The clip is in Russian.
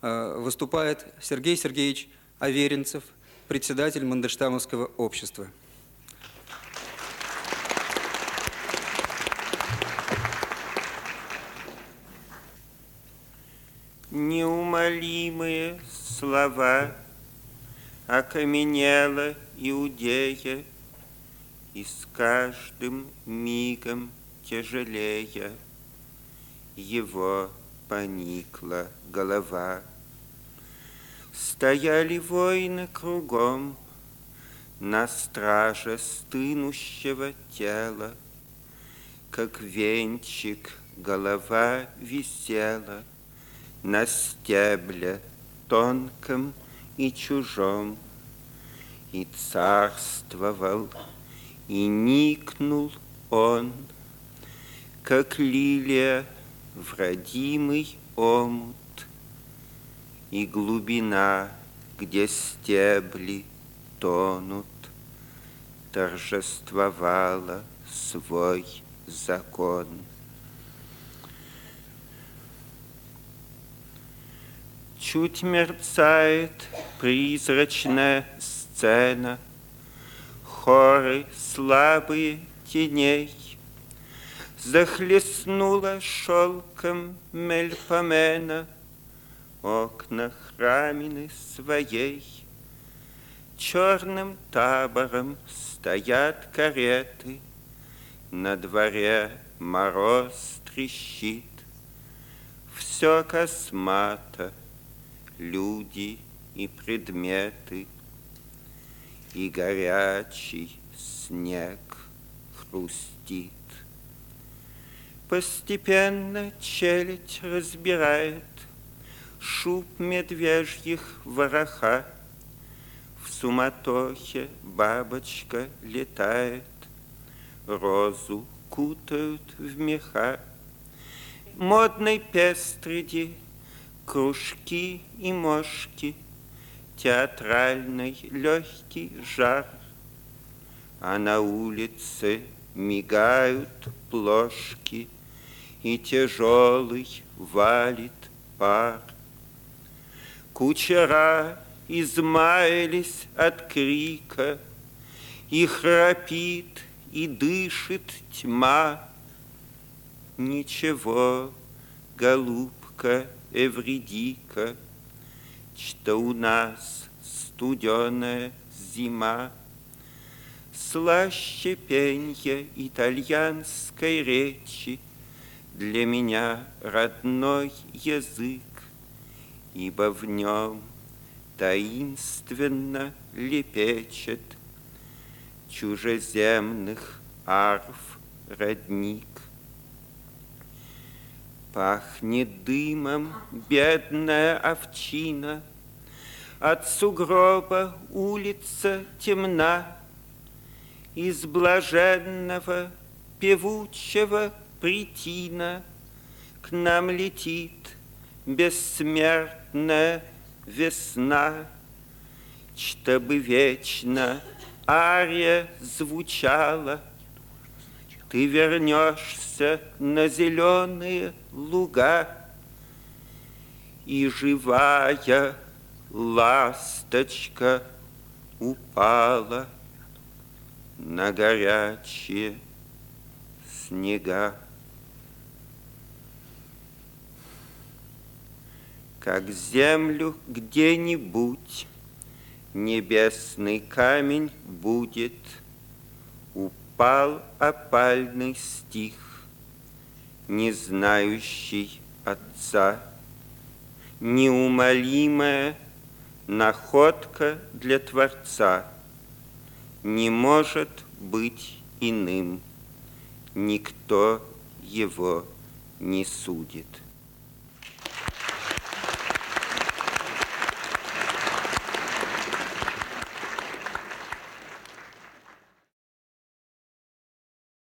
Э, Выступает Сергей Сергеевич Аверинцев, председатель Мандельштамовского общества. Неумолимые слова окаменела Иудея, И с каждым мигом тяжелее Его поникла голова. Стояли воины кругом На страже стынущего тела, Как венчик голова висела На стебле тонком и чужом, И царствовал, и никнул он, Как лилия в родимый омут, И глубина, где стебли тонут, Торжествовала свой закон. Чуть мерцает призрачная сцена, Хоры слабые теней, Захлестнула шелком Мельпомена Окна храмины своей. Черным табором стоят кареты, На дворе мороз трещит, Все космато, люди и предметы, И горячий снег хрустит. Постепенно челядь разбирает Шуб медвежьих вороха. В суматохе бабочка летает, Розу кутают в меха. Модной пестреди кружки и мошки, Театральный легкий жар, А на улице мигают плошки, И тяжелый валит пар. Кучера измаялись от крика, И храпит, и дышит тьма. Ничего, голубка, Эвредика, Что у нас студеная зима, Слаще пенья итальянской речи Для меня родной язык, Ибо в нем таинственно лепечет Чужеземных арф родник. Пахнет дымом бедная овчина, От сугроба улица темна, Из блаженного певучего притина К нам летит бессмертная весна, Чтобы вечно ария звучала — ты вернешься на зеленые луга, И живая ласточка упала На горячие снега. Как землю где-нибудь. Небесный камень будет — Пал опальный стих, не знающий Отца, неумолимая находка для Творца. Не может быть иным, никто его не судит.